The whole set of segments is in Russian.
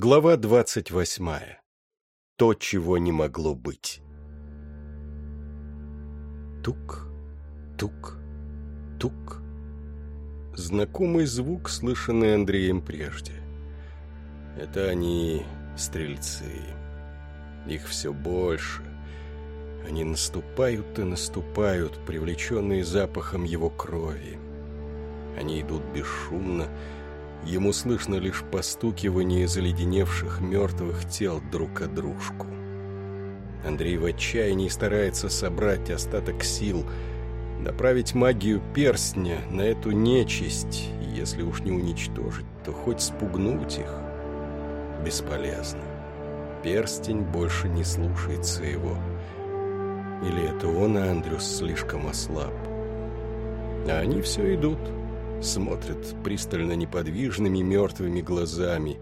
Глава двадцать восьмая. То, чего не могло быть. Тук, тук, тук. Знакомый звук, слышанный Андреем прежде. Это они, стрельцы. Их все больше. Они наступают и наступают, привлеченные запахом его крови. Они идут бесшумно, Ему слышно лишь постукивание заледеневших мертвых тел друг о дружку. Андрей в отчаянии старается собрать остаток сил, направить магию перстня на эту нечисть, и если уж не уничтожить, то хоть спугнуть их. Бесполезно. Перстень больше не слушается его. Или это он, Андрюс, слишком ослаб? А они все идут смотрят пристально неподвижными мертвыми глазами.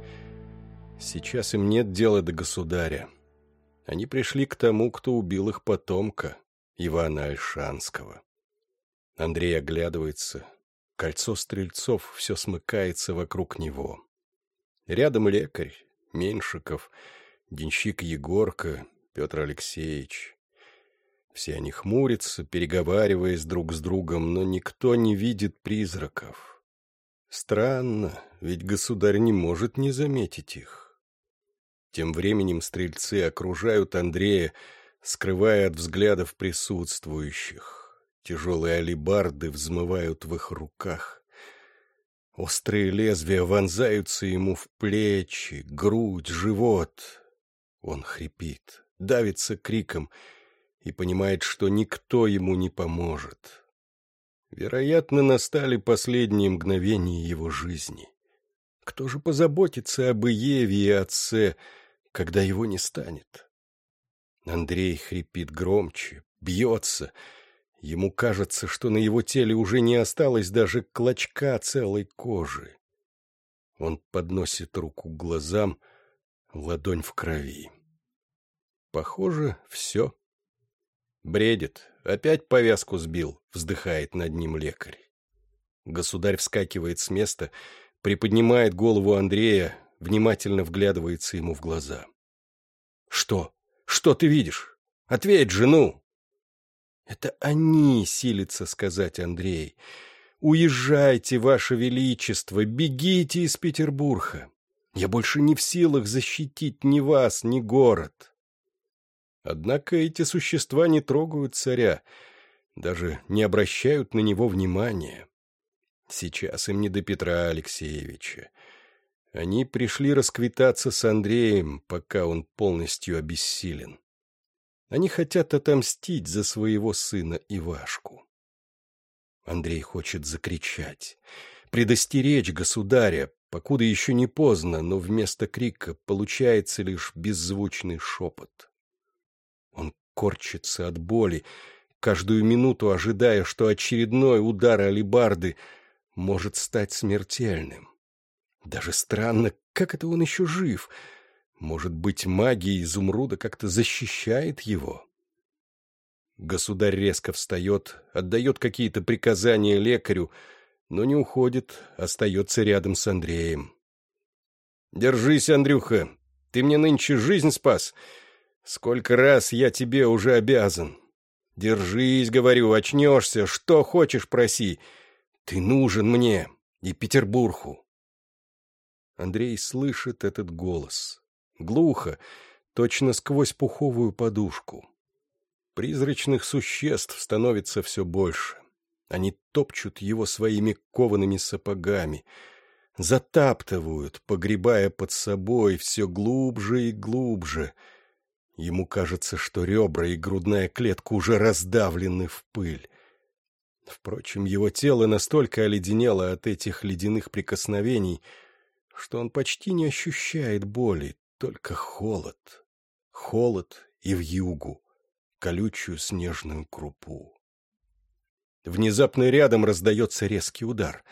Сейчас им нет дела до государя. Они пришли к тому, кто убил их потомка, Ивана Альшанского. Андрей оглядывается. Кольцо стрельцов все смыкается вокруг него. Рядом лекарь, Меньшиков, денщик Егорка, Петр Алексеевич. Все они хмурятся, переговариваясь друг с другом, но никто не видит призраков. Странно, ведь государь не может не заметить их. Тем временем стрельцы окружают Андрея, скрывая от взглядов присутствующих. Тяжелые алибарды взмывают в их руках. Острые лезвия вонзаются ему в плечи, грудь, живот. Он хрипит, давится криком — и понимает, что никто ему не поможет. Вероятно, настали последние мгновения его жизни. Кто же позаботится об Иеве и отце, когда его не станет? Андрей хрипит громче, бьется. Ему кажется, что на его теле уже не осталось даже клочка целой кожи. Он подносит руку к глазам, ладонь в крови. Похоже, все. Бредит. Опять повязку сбил, вздыхает над ним лекарь. Государь вскакивает с места, приподнимает голову Андрея, внимательно вглядывается ему в глаза. «Что? Что ты видишь? Ответь жену!» «Это они!» — силится сказать Андрей. «Уезжайте, ваше величество, бегите из Петербурга! Я больше не в силах защитить ни вас, ни город!» Однако эти существа не трогают царя, даже не обращают на него внимания. Сейчас им не до Петра Алексеевича. Они пришли расквитаться с Андреем, пока он полностью обессилен. Они хотят отомстить за своего сына Ивашку. Андрей хочет закричать, предостеречь государя, покуда еще не поздно, но вместо крика получается лишь беззвучный шепот корчится от боли, каждую минуту ожидая, что очередной удар алибарды может стать смертельным. Даже странно, как это он еще жив. Может быть, магия изумруда как-то защищает его? Государь резко встает, отдает какие-то приказания лекарю, но не уходит, остается рядом с Андреем. «Держись, Андрюха, ты мне нынче жизнь спас. Сколько раз я тебе уже обязан. Держись, говорю, очнешься, что хочешь проси. Ты нужен мне и Петербургу. Андрей слышит этот голос. Глухо, точно сквозь пуховую подушку. Призрачных существ становится все больше. Они топчут его своими коваными сапогами, затаптывают, погребая под собой все глубже и глубже — Ему кажется, что ребра и грудная клетка уже раздавлены в пыль. Впрочем, его тело настолько оледенело от этих ледяных прикосновений, что он почти не ощущает боли, только холод. Холод и вьюгу, колючую снежную крупу. Внезапно рядом раздается резкий удар.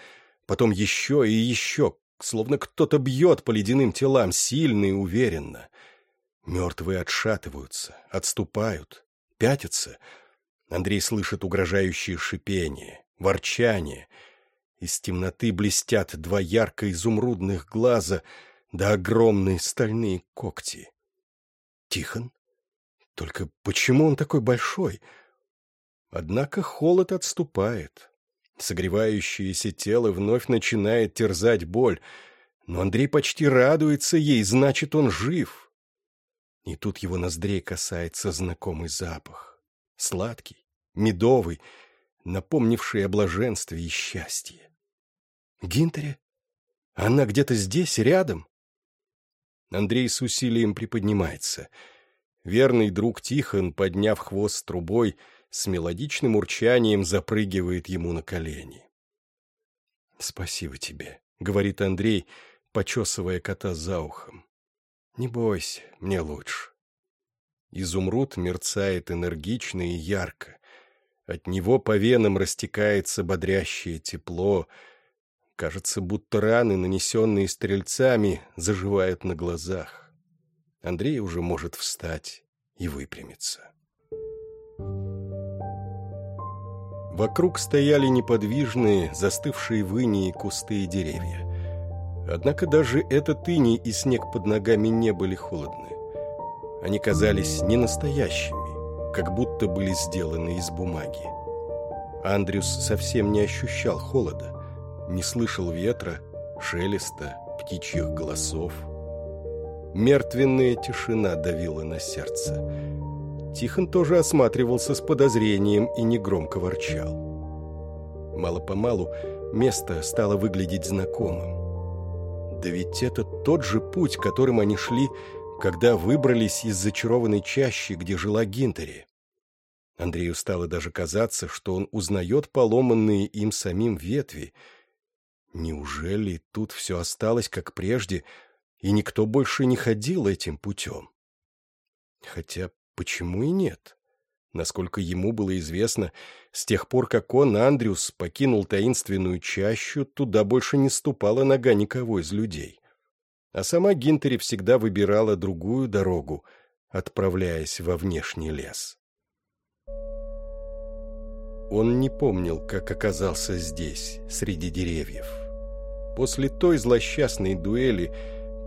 Потом еще и еще, словно кто-то бьет по ледяным телам, сильно и уверенно — Мертвые отшатываются, отступают, пятятся. Андрей слышит угрожающее шипение, ворчание. Из темноты блестят два ярко-изумрудных глаза, да огромные стальные когти. Тихон? Только почему он такой большой? Однако холод отступает. Согревающееся тело вновь начинает терзать боль, но Андрей почти радуется ей, значит, он жив. И тут его ноздрей касается знакомый запах. Сладкий, медовый, напомнивший о блаженстве и счастье. Гинтере? Она где-то здесь, рядом? Андрей с усилием приподнимается. Верный друг Тихон, подняв хвост трубой, с мелодичным урчанием запрыгивает ему на колени. «Спасибо тебе», — говорит Андрей, почесывая кота за ухом. «Не бойся, мне лучше». Изумруд мерцает энергично и ярко. От него по венам растекается бодрящее тепло — Кажется, будто раны, нанесенные стрельцами, заживают на глазах. Андрей уже может встать и выпрямиться. Вокруг стояли неподвижные, застывшие в инии кусты и деревья. Однако даже этот иней и снег под ногами не были холодны. Они казались ненастоящими, как будто были сделаны из бумаги. Андрюс совсем не ощущал холода не слышал ветра, шелеста, птичьих голосов. Мертвенная тишина давила на сердце. Тихон тоже осматривался с подозрением и негромко ворчал. Мало-помалу место стало выглядеть знакомым. Да ведь это тот же путь, которым они шли, когда выбрались из зачарованной чащи, где жила Гинтери. Андрею стало даже казаться, что он узнает поломанные им самим ветви — Неужели тут все осталось как прежде, и никто больше не ходил этим путем? Хотя почему и нет? Насколько ему было известно, с тех пор, как он, Андрюс, покинул таинственную чащу, туда больше не ступала нога никого из людей. А сама Гинтери всегда выбирала другую дорогу, отправляясь во внешний лес. Он не помнил, как оказался здесь, среди деревьев. После той злосчастной дуэли,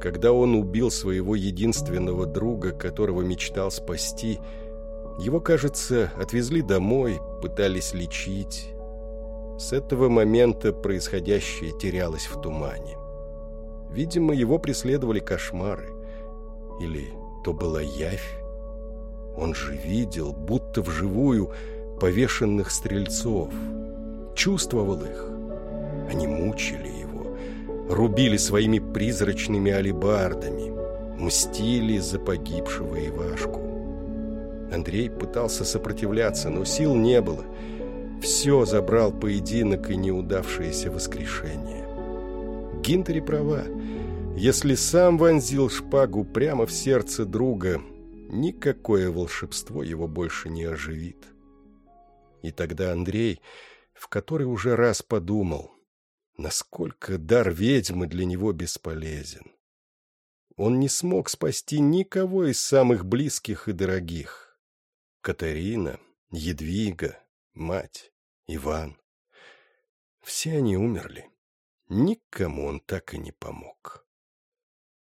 когда он убил своего единственного друга, которого мечтал спасти, его, кажется, отвезли домой, пытались лечить. С этого момента происходящее терялось в тумане. Видимо, его преследовали кошмары. Или то была явь. Он же видел, будто вживую, повешенных стрельцов. Чувствовал их. Они мучили рубили своими призрачными алебардами, мстили за погибшего Ивашку. Андрей пытался сопротивляться, но сил не было. Все забрал поединок и неудавшееся воскрешение. Гинтери права. Если сам вонзил шпагу прямо в сердце друга, никакое волшебство его больше не оживит. И тогда Андрей в который уже раз подумал, насколько дар ведьмы для него бесполезен. Он не смог спасти никого из самых близких и дорогих. Катарина, Едвига, мать, Иван. Все они умерли. Никому он так и не помог.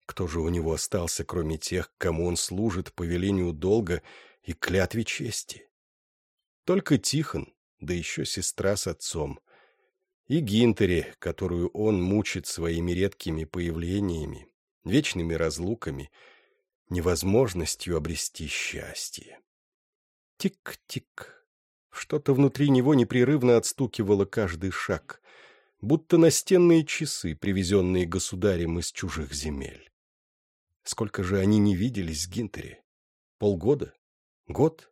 Кто же у него остался, кроме тех, кому он служит по велению долга и клятве чести? Только Тихон, да еще сестра с отцом и Гинтере, которую он мучит своими редкими появлениями, вечными разлуками, невозможностью обрести счастье. Тик-тик. Что-то внутри него непрерывно отстукивало каждый шаг, будто настенные часы, привезенные государем из чужих земель. Сколько же они не виделись с Гинтере? Полгода? Год?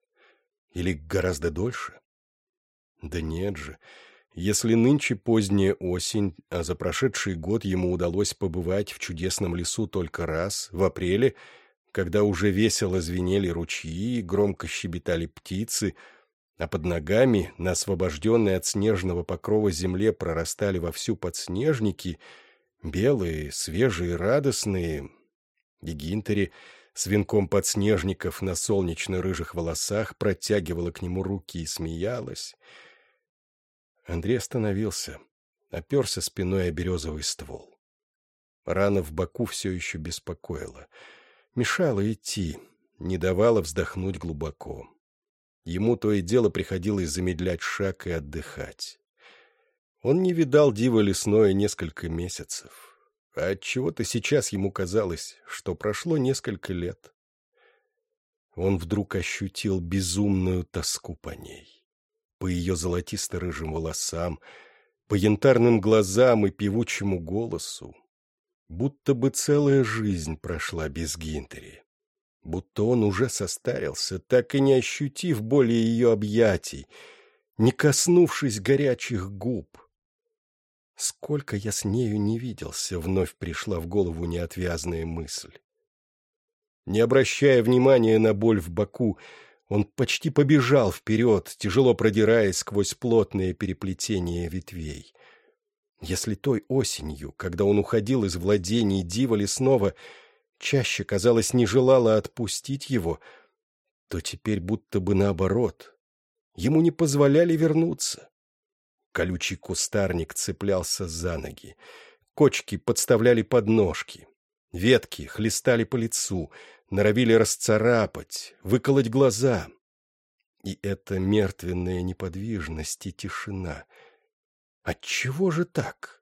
Или гораздо дольше? Да нет же, если нынче поздняя осень, а за прошедший год ему удалось побывать в чудесном лесу только раз, в апреле, когда уже весело звенели ручьи, громко щебетали птицы, а под ногами, на освобожденной от снежного покрова земле, прорастали вовсю подснежники, белые, свежие, радостные, и Гинтери с венком подснежников на солнечно-рыжих волосах протягивала к нему руки и смеялась — Андрей остановился, оперся спиной о березовый ствол. Рана в боку все еще беспокоила. Мешала идти, не давала вздохнуть глубоко. Ему то и дело приходилось замедлять шаг и отдыхать. Он не видал дива лесное несколько месяцев, а отчего-то сейчас ему казалось, что прошло несколько лет. Он вдруг ощутил безумную тоску по ней, по ее золотисто-рыжим волосам, по янтарным глазам и певучему голосу, будто бы целая жизнь прошла без Гинтери будто он уже состарился, так и не ощутив более ее объятий, не коснувшись горячих губ. Сколько я с нею не виделся, вновь пришла в голову неотвязная мысль. Не обращая внимания на боль в боку, он почти побежал вперед, тяжело продираясь сквозь плотное переплетение ветвей. Если той осенью, когда он уходил из владений дива лесного, чаще, казалось, не желала отпустить его, то теперь будто бы наоборот. Ему не позволяли вернуться. Колючий кустарник цеплялся за ноги. Кочки подставляли подножки. Ветки хлестали по лицу, норовили расцарапать, выколоть глаза. И эта мертвенная неподвижность и тишина. Отчего же так?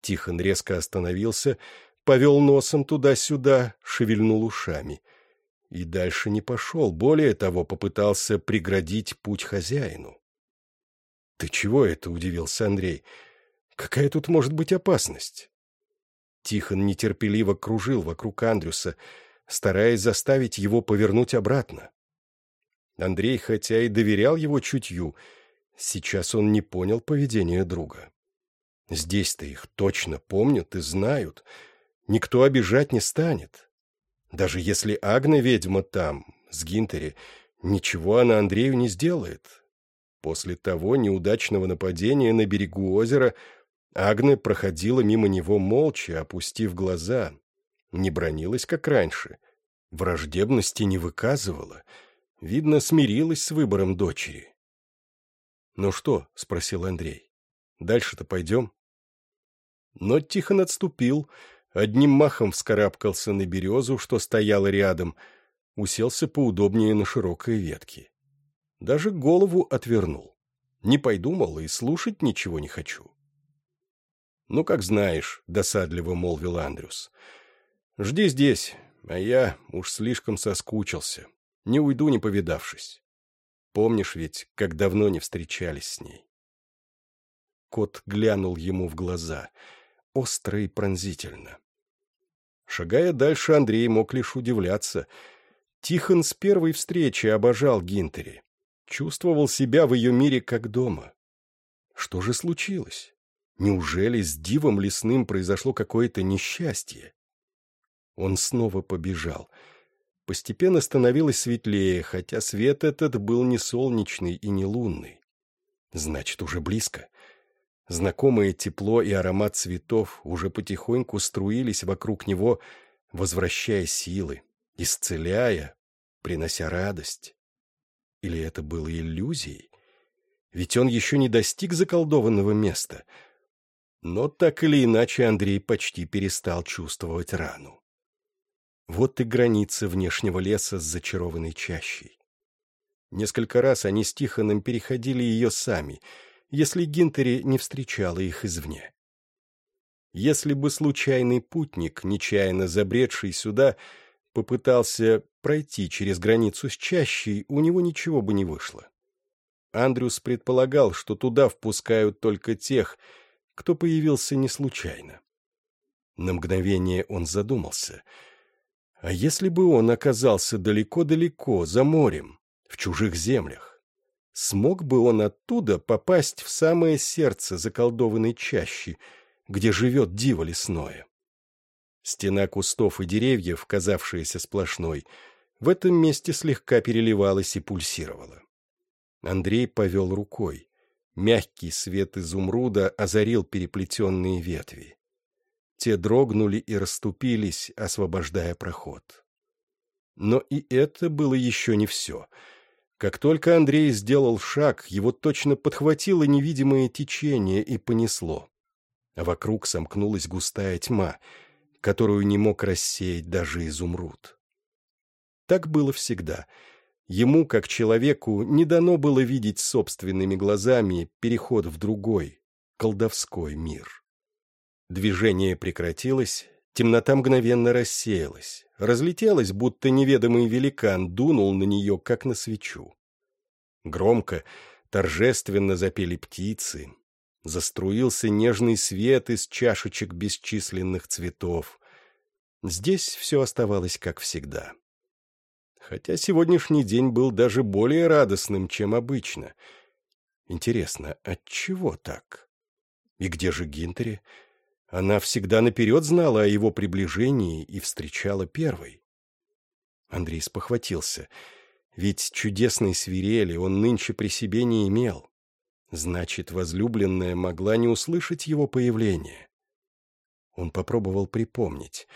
Тихон резко остановился, повел носом туда-сюда, шевельнул ушами. И дальше не пошел, более того, попытался преградить путь хозяину. «Ты чего это?» — удивился Андрей. «Какая тут может быть опасность?» Тихон нетерпеливо кружил вокруг Андрюса, стараясь заставить его повернуть обратно. Андрей, хотя и доверял его чутью, сейчас он не понял поведения друга. Здесь-то их точно помнят и знают — никто обижать не станет. Даже если Агна ведьма там, с Гинтери, ничего она Андрею не сделает. После того неудачного нападения на берегу озера Агна проходила мимо него молча, опустив глаза. Не бронилась, как раньше. Враждебности не выказывала. Видно, смирилась с выбором дочери. «Ну что?» — спросил Андрей. «Дальше-то пойдем?» Но Тихон отступил, — одним махом вскарабкался на березу, что стояла рядом, уселся поудобнее на широкой ветке. Даже голову отвернул. Не пойду, мол, и слушать ничего не хочу. «Ну, как знаешь», — досадливо молвил Андрюс. «Жди здесь, а я уж слишком соскучился. Не уйду, не повидавшись. Помнишь ведь, как давно не встречались с ней?» Кот глянул ему в глаза — остро и пронзительно. Шагая дальше, Андрей мог лишь удивляться. Тихон с первой встречи обожал Гинтери. Чувствовал себя в ее мире как дома. Что же случилось? Неужели с дивом лесным произошло какое-то несчастье? Он снова побежал. Постепенно становилось светлее, хотя свет этот был не солнечный и не лунный. Значит, уже близко. Знакомое тепло и аромат цветов уже потихоньку струились вокруг него, возвращая силы, исцеляя, принося радость. Или это было иллюзией? Ведь он еще не достиг заколдованного места. Но так или иначе Андрей почти перестал чувствовать рану. Вот и граница внешнего леса с зачарованной чащей. Несколько раз они с Тихоном переходили ее сами — если Гинтери не встречала их извне. Если бы случайный путник, нечаянно забредший сюда, попытался пройти через границу с чащей, у него ничего бы не вышло. Андрюс предполагал, что туда впускают только тех, кто появился не случайно. На мгновение он задумался. А если бы он оказался далеко-далеко, за морем, в чужих землях? Смог бы он оттуда попасть в самое сердце заколдованной чащи, где живет диво лесное? Стена кустов и деревьев, казавшаяся сплошной, в этом месте слегка переливалась и пульсировала. Андрей повел рукой. Мягкий свет изумруда озарил переплетенные ветви. Те дрогнули и расступились, освобождая проход. Но и это было еще не все — как только Андрей сделал шаг, его точно подхватило невидимое течение и понесло. а вокруг сомкнулась густая тьма, которую не мог рассеять даже изумруд. Так было всегда. Ему, как человеку, не дано было видеть собственными глазами переход в другой, колдовской мир. Движение прекратилось, темнота мгновенно рассеялась, разлетелась, будто неведомый великан дунул на нее, как на свечу. Громко, торжественно запели птицы, заструился нежный свет из чашечек бесчисленных цветов. Здесь все оставалось как всегда. Хотя сегодняшний день был даже более радостным, чем обычно. Интересно, от чего так? И где же Гинтери? Она всегда наперед знала о его приближении и встречала первой. Андрей спохватился, ведь чудесной свирели он нынче при себе не имел. Значит, возлюбленная могла не услышать его появление. Он попробовал припомнить,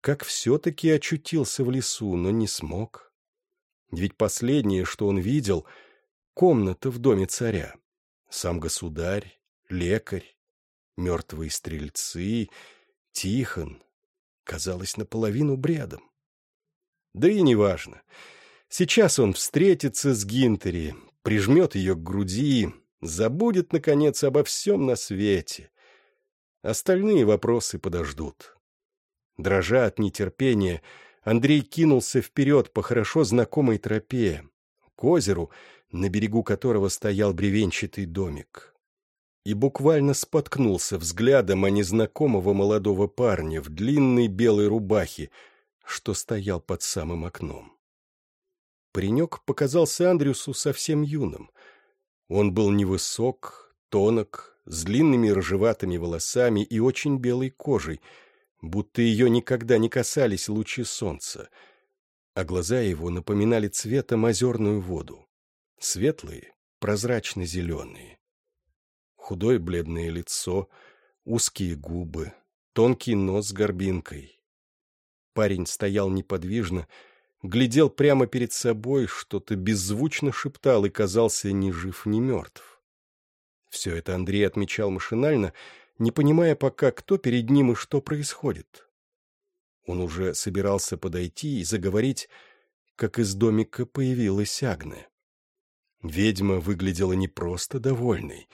как все-таки очутился в лесу, но не смог. Ведь последнее, что он видел — комната в доме царя. Сам государь, лекарь, мертвые стрельцы, Тихон. Казалось наполовину бредом. Да и неважно. Сейчас он встретится с Гинтери, прижмет ее к груди, забудет, наконец, обо всем на свете. Остальные вопросы подождут. Дрожа от нетерпения, Андрей кинулся вперед по хорошо знакомой тропе, к озеру, на берегу которого стоял бревенчатый домик. И буквально споткнулся взглядом о незнакомого молодого парня в длинной белой рубахе, что стоял под самым окном. Паренек показался Андрюсу совсем юным — он был невысок, тонок, с длинными рыжеватыми волосами и очень белой кожей, будто ее никогда не касались лучи солнца, а глаза его напоминали цветом озерную воду, светлые, прозрачно-зеленые. Худое бледное лицо, узкие губы, тонкий нос с горбинкой. Парень стоял неподвижно, глядел прямо перед собой, что-то беззвучно шептал и казался ни жив, ни мертв. Все это Андрей отмечал машинально, не понимая пока, кто перед ним и что происходит. Он уже собирался подойти и заговорить, как из домика появилась Агне. Ведьма выглядела не просто довольной,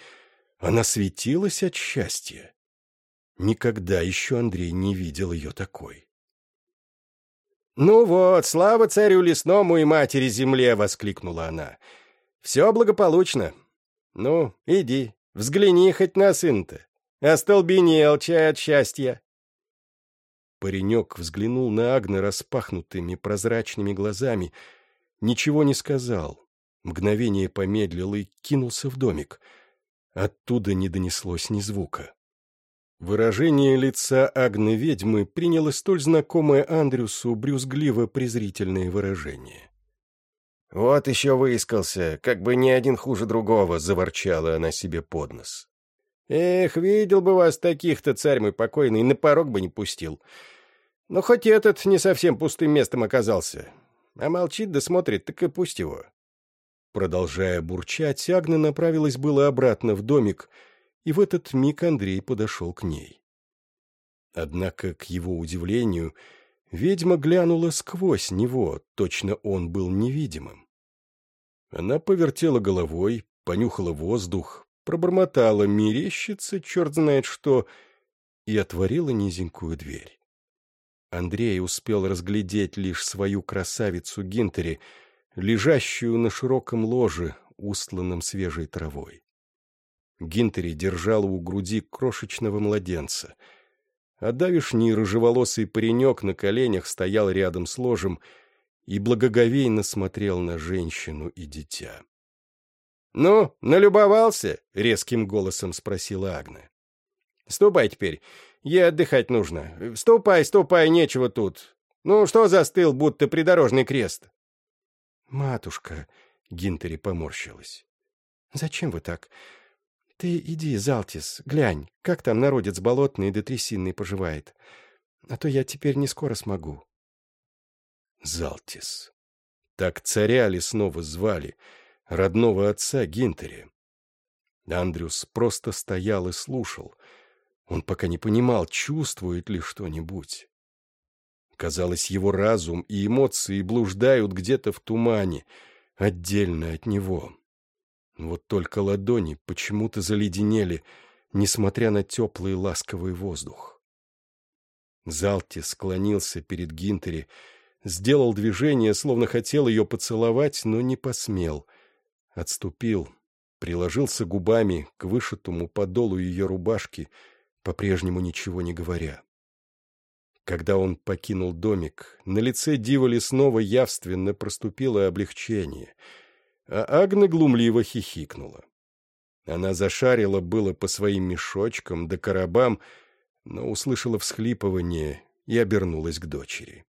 она светилась от счастья. Никогда еще Андрей не видел ее такой. «Ну вот, слава царю лесному и матери земле!» — воскликнула она. «Все благополучно. Ну, иди, взгляни хоть на сын-то. Остолбенел чай от счастья». Паренек взглянул на Агна распахнутыми прозрачными глазами, ничего не сказал, мгновение помедлил и кинулся в домик. Оттуда не донеслось ни звука. Выражение лица Агны-ведьмы приняло столь знакомое Андрюсу брюзгливо-презрительное выражение. «Вот еще выискался, как бы ни один хуже другого», — заворчала она себе под нос. «Эх, видел бы вас таких-то, царь мой покойный, на порог бы не пустил. Но хоть этот не совсем пустым местом оказался. А молчит да смотрит, так и пусть его». Продолжая бурчать, Агна направилась было обратно в домик, — и в этот миг Андрей подошел к ней. Однако, к его удивлению, ведьма глянула сквозь него, точно он был невидимым. Она повертела головой, понюхала воздух, пробормотала мерещица, черт знает что, и отворила низенькую дверь. Андрей успел разглядеть лишь свою красавицу Гинтери, лежащую на широком ложе, устланном свежей травой. Гинтери держала у груди крошечного младенца. А давишний рыжеволосый паренек на коленях стоял рядом с ложем и благоговейно смотрел на женщину и дитя. «Ну, налюбовался?» — резким голосом спросила Агна. «Ступай теперь. Ей отдыхать нужно. Ступай, ступай, нечего тут. Ну, что застыл, будто придорожный крест?» «Матушка», — Гинтери поморщилась, — «зачем вы так? Ты иди, Залтис, глянь, как там народец болотный да трясинный поживает. А то я теперь не скоро смогу. Залтис. Так царя лесного звали, родного отца Гинтери. Андрюс просто стоял и слушал. Он пока не понимал, чувствует ли что-нибудь. Казалось, его разум и эмоции блуждают где-то в тумане, отдельно от него. Вот только ладони почему-то заледенели, несмотря на теплый ласковый воздух. Залти склонился перед Гинтери, сделал движение, словно хотел ее поцеловать, но не посмел. Отступил, приложился губами к вышитому подолу ее рубашки, по-прежнему ничего не говоря. Когда он покинул домик, на лице Диволи снова явственно проступило облегчение, а Агна глумливо хихикнула. Она зашарила было по своим мешочкам да коробам, но услышала всхлипывание и обернулась к дочери.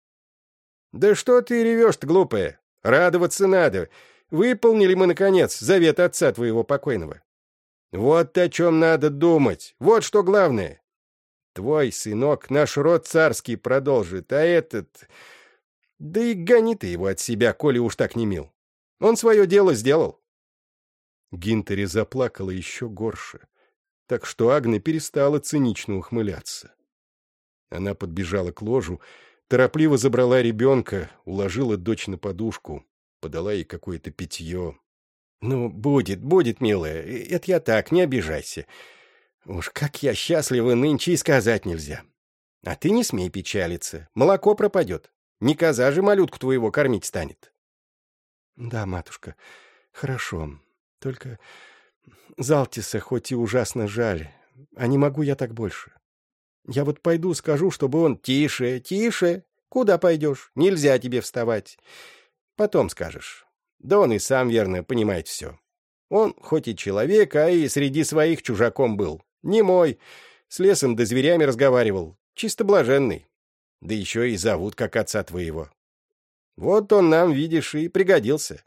«Да что ты ревешь-то, глупая? Радоваться надо. Выполнили мы, наконец, завет отца твоего покойного. Вот о чем надо думать. Вот что главное. Твой сынок наш род царский продолжит, а этот... Да и гони ты его от себя, коли уж так не мил. Он свое дело сделал». Гинтери заплакала еще горше, так что Агне перестала цинично ухмыляться. Она подбежала к ложу, Торопливо забрала ребенка, уложила дочь на подушку, подала ей какое-то питье. «Ну, будет, будет, милая, это я так, не обижайся. Уж как я счастлива нынче и сказать нельзя. А ты не смей печалиться, молоко пропадет. Не коза же малютку твоего кормить станет». «Да, матушка, хорошо, только Залтиса хоть и ужасно жаль, а не могу я так больше. Я вот пойду скажу, чтобы он... Тише, тише. Куда пойдешь? Нельзя тебе вставать. Потом скажешь. Да он и сам, верно, понимает все. Он хоть и человек, а и среди своих чужаком был. Не мой. С лесом да зверями разговаривал. Чисто блаженный. Да еще и зовут, как отца твоего. Вот он нам, видишь, и пригодился.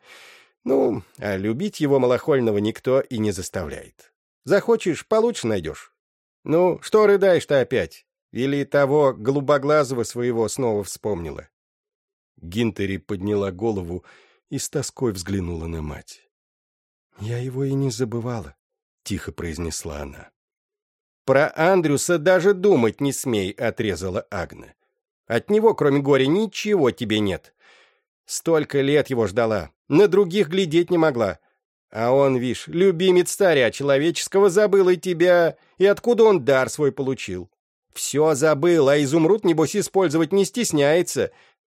Ну, а любить его малохольного никто и не заставляет. Захочешь, получше найдешь. «Ну, что рыдаешь-то опять? Или того голубоглазого своего снова вспомнила?» Гинтери подняла голову и с тоской взглянула на мать. «Я его и не забывала», — тихо произнесла она. «Про Андрюса даже думать не смей», — отрезала Агна. «От него, кроме горя, ничего тебе нет. Столько лет его ждала, на других глядеть не могла. А он, вишь, любимец царя человеческого забыл и тебя, и откуда он дар свой получил. Все забыл, а изумруд, небось, использовать не стесняется.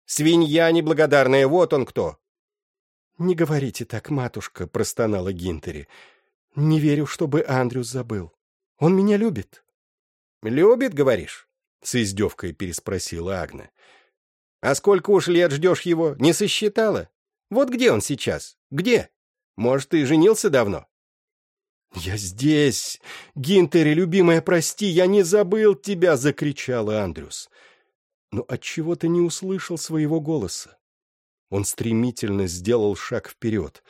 Свинья неблагодарная, вот он кто. «Не говорите так, матушка», — простонала Гинтери. «Не верю, чтобы Андрюс забыл. Он меня любит». «Любит, говоришь?» — с издевкой переспросила Агна. «А сколько уж лет ждешь его, не сосчитала? Вот где он сейчас? Где?» Может, ты женился давно?» «Я здесь! Гинтери, любимая, прости, я не забыл тебя!» — закричала Андрюс. Но отчего ты не услышал своего голоса? Он стремительно сделал шаг вперед.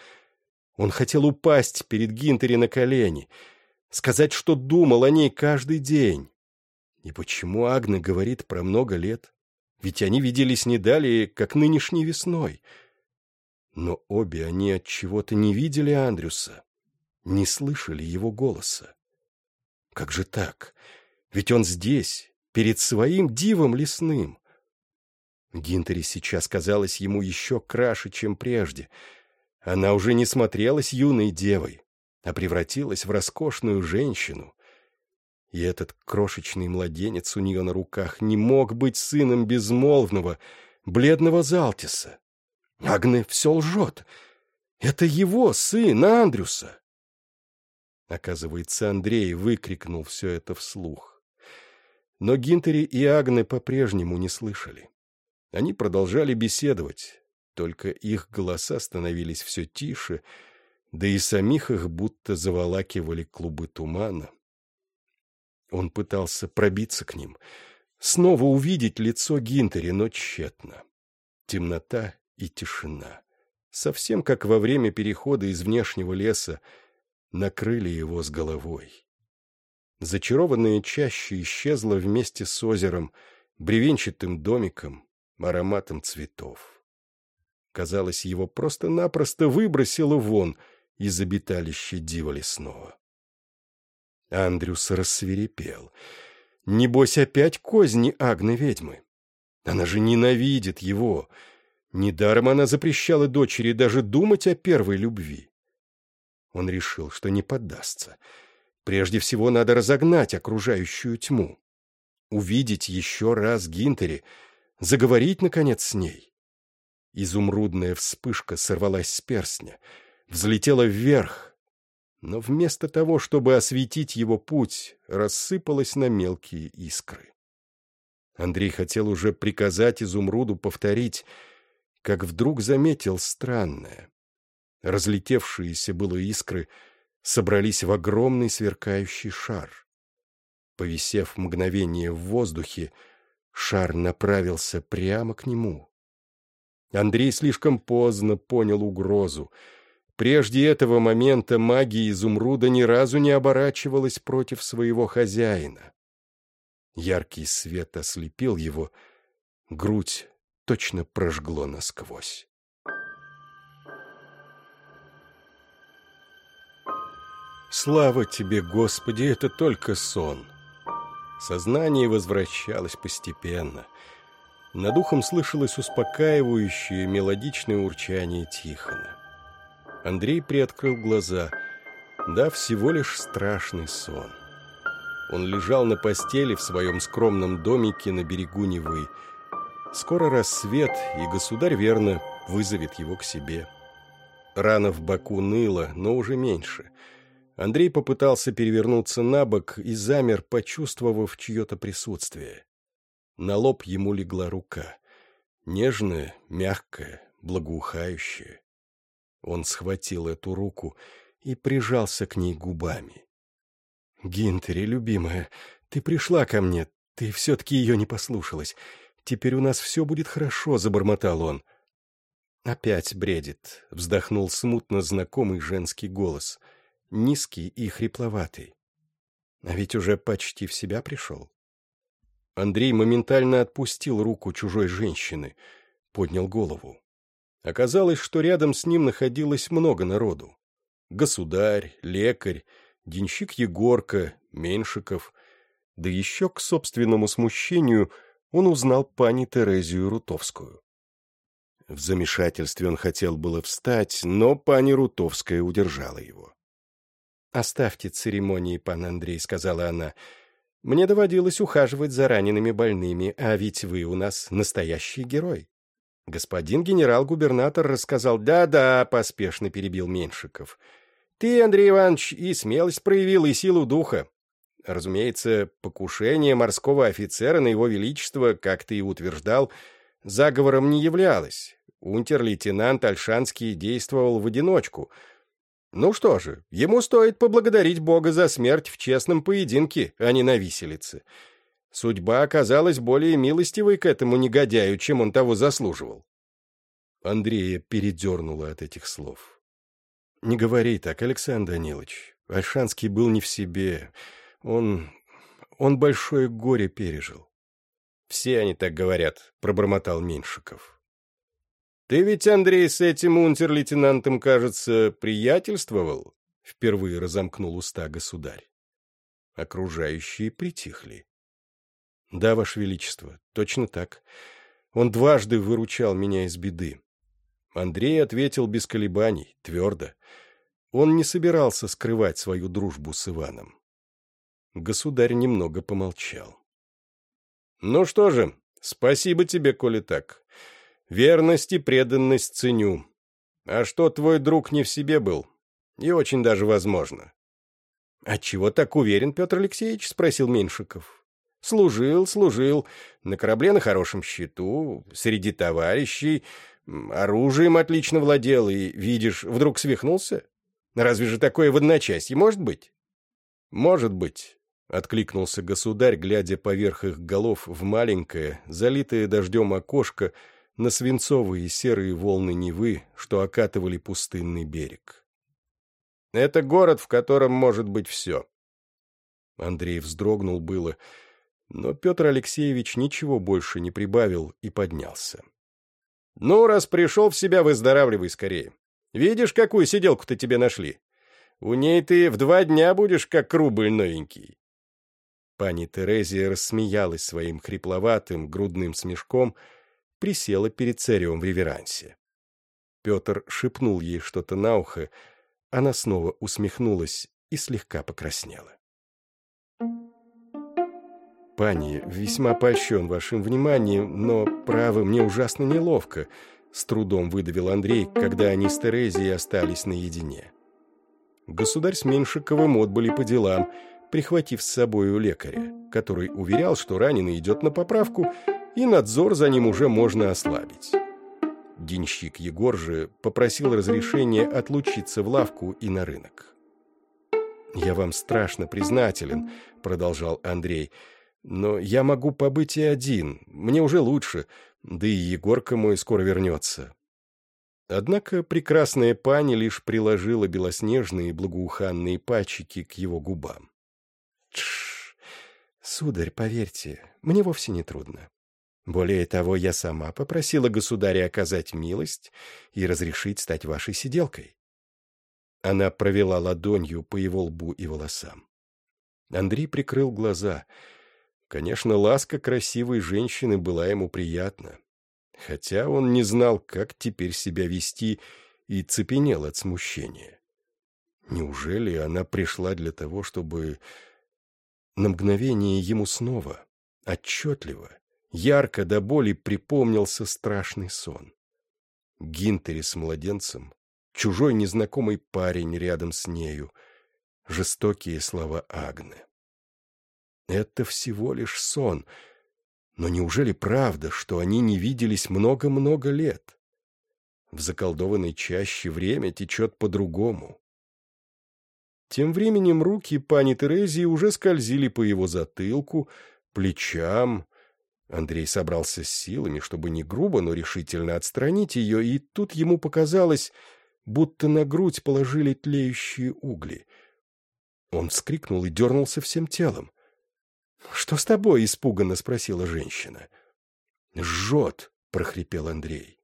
Он хотел упасть перед Гинтери на колени, сказать, что думал о ней каждый день. И почему Агна говорит про много лет? Ведь они виделись не далее, как нынешней весной — но обе они от чего-то не видели Андрюса, не слышали его голоса. Как же так? Ведь он здесь, перед своим дивом лесным. Гинтери сейчас казалась ему еще краше, чем прежде. Она уже не смотрелась юной девой, а превратилась в роскошную женщину. И этот крошечный младенец у нее на руках не мог быть сыном безмолвного, бледного Залтиса. Агне все лжет. Это его сын, Андрюса. Оказывается, Андрей выкрикнул все это вслух. Но Гинтери и Агне по-прежнему не слышали. Они продолжали беседовать, только их голоса становились все тише, да и самих их будто заволакивали клубы тумана. Он пытался пробиться к ним, снова увидеть лицо Гинтери, но тщетно. Темнота и тишина. Совсем как во время перехода из внешнего леса накрыли его с головой. Зачарованная чаще исчезла вместе с озером, бревенчатым домиком, ароматом цветов. Казалось, его просто-напросто выбросило вон из обиталища дива лесного. Андрюс рассверепел. Небось, опять козни Агны-ведьмы. Она же ненавидит его. Недаром она запрещала дочери даже думать о первой любви. Он решил, что не поддастся. Прежде всего надо разогнать окружающую тьму. Увидеть еще раз Гинтери, заговорить, наконец, с ней. Изумрудная вспышка сорвалась с перстня, взлетела вверх, но вместо того, чтобы осветить его путь, рассыпалась на мелкие искры. Андрей хотел уже приказать изумруду повторить, как вдруг заметил странное. Разлетевшиеся было искры собрались в огромный сверкающий шар. Повисев мгновение в воздухе, шар направился прямо к нему. Андрей слишком поздно понял угрозу. Прежде этого момента магия изумруда ни разу не оборачивалась против своего хозяина. Яркий свет ослепил его, грудь точно прожгло насквозь. Слава тебе, Господи, это только сон. Сознание возвращалось постепенно. Над ухом слышалось успокаивающее мелодичное урчание Тихона. Андрей приоткрыл глаза. Да, всего лишь страшный сон. Он лежал на постели в своем скромном домике на берегу Невы. Скоро рассвет, и государь верно вызовет его к себе. Рана в боку ныла, но уже меньше — Андрей попытался перевернуться на бок и замер, почувствовав чье-то присутствие. На лоб ему легла рука. Нежная, мягкая, благоухающая. Он схватил эту руку и прижался к ней губами. «Гинтери, любимая, ты пришла ко мне, ты все-таки ее не послушалась. Теперь у нас все будет хорошо», — забормотал он. «Опять бредит», — вздохнул смутно знакомый женский голос — низкий и хрипловатый. А ведь уже почти в себя пришел. Андрей моментально отпустил руку чужой женщины, поднял голову. Оказалось, что рядом с ним находилось много народу. Государь, лекарь, денщик Егорка, Меньшиков. Да еще, к собственному смущению, он узнал пани Терезию Рутовскую. В замешательстве он хотел было встать, но пани Рутовская удержала его. «Оставьте церемонии, пан Андрей», — сказала она. «Мне доводилось ухаживать за ранеными больными, а ведь вы у нас настоящий герой». Господин генерал-губернатор рассказал «Да-да», — поспешно перебил Меньшиков. «Ты, Андрей Иванович, и смелость проявил, и силу духа. Разумеется, покушение морского офицера на его величество, как ты и утверждал, заговором не являлось. Унтер-лейтенант Альшанский действовал в одиночку — ну что же, ему стоит поблагодарить Бога за смерть в честном поединке, а не на виселице. Судьба оказалась более милостивой к этому негодяю, чем он того заслуживал. Андрея передернуло от этих слов. «Не говори так, Александр Данилович. Альшанский был не в себе. Он... он большое горе пережил». «Все они так говорят», — пробормотал Меньшиков. «Ты ведь, Андрей, с этим унтер-лейтенантом, кажется, приятельствовал?» Впервые разомкнул уста государь. Окружающие притихли. «Да, Ваше Величество, точно так. Он дважды выручал меня из беды». Андрей ответил без колебаний, твердо. Он не собирался скрывать свою дружбу с Иваном. Государь немного помолчал. «Ну что же, спасибо тебе, коли так. Верность и преданность ценю. А что твой друг не в себе был? И очень даже возможно. — А чего так уверен, Петр Алексеевич? — спросил Меньшиков. — Служил, служил, на корабле на хорошем счету, среди товарищей, оружием отлично владел и, видишь, вдруг свихнулся? Разве же такое в одночасье может быть? — Может быть, — откликнулся государь, глядя поверх их голов в маленькое, залитое дождем окошко, — на свинцовые серые волны Невы, что окатывали пустынный берег. «Это город, в котором может быть все». Андрей вздрогнул было, но Петр Алексеевич ничего больше не прибавил и поднялся. «Ну, раз пришел в себя, выздоравливай скорее. Видишь, какую сиделку-то тебе нашли? У ней ты в два дня будешь как рубль новенький». Пани Терезия рассмеялась своим хрипловатым грудным смешком, присела перед царем в реверансе. Петр шепнул ей что-то на ухо, она снова усмехнулась и слегка покраснела. «Пани, весьма польщен вашим вниманием, но, право, мне ужасно неловко», — с трудом выдавил Андрей, когда они с Терезией остались наедине. Государь с Меньшиковым отбыли по делам, прихватив с собой у лекаря, который уверял, что раненый идет на поправку, и надзор за ним уже можно ослабить. Денщик Егор же попросил разрешения отлучиться в лавку и на рынок. «Я вам страшно признателен», — продолжал Андрей, — «но я могу побыть и один, мне уже лучше, да и Егорка мой скоро вернется». Однако прекрасная пани лишь приложила белоснежные благоуханные пальчики к его губам. «Тш! Сударь, поверьте, мне вовсе не трудно. Более того, я сама попросила государя оказать милость и разрешить стать вашей сиделкой. Она провела ладонью по его лбу и волосам. Андрей прикрыл глаза. Конечно, ласка красивой женщины была ему приятна. Хотя он не знал, как теперь себя вести, и цепенел от смущения. Неужели она пришла для того, чтобы... На мгновение ему снова, отчетливо, ярко до боли припомнился страшный сон. Гинтери с младенцем, чужой незнакомый парень рядом с нею, жестокие слова Агны. Это всего лишь сон, но неужели правда, что они не виделись много-много лет? В заколдованной чаще время течет по-другому. Тем временем руки пани Терезии уже скользили по его затылку, плечам, Андрей собрался с силами, чтобы не грубо, но решительно отстранить ее, и тут ему показалось, будто на грудь положили тлеющие угли. Он вскрикнул и дернулся всем телом. — Что с тобой? — испуганно спросила женщина. — Жжет, — прохрипел Андрей.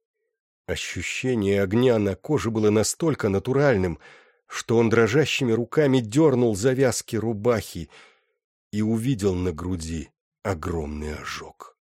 Ощущение огня на коже было настолько натуральным, что он дрожащими руками дернул завязки рубахи и увидел на груди огромный ожог.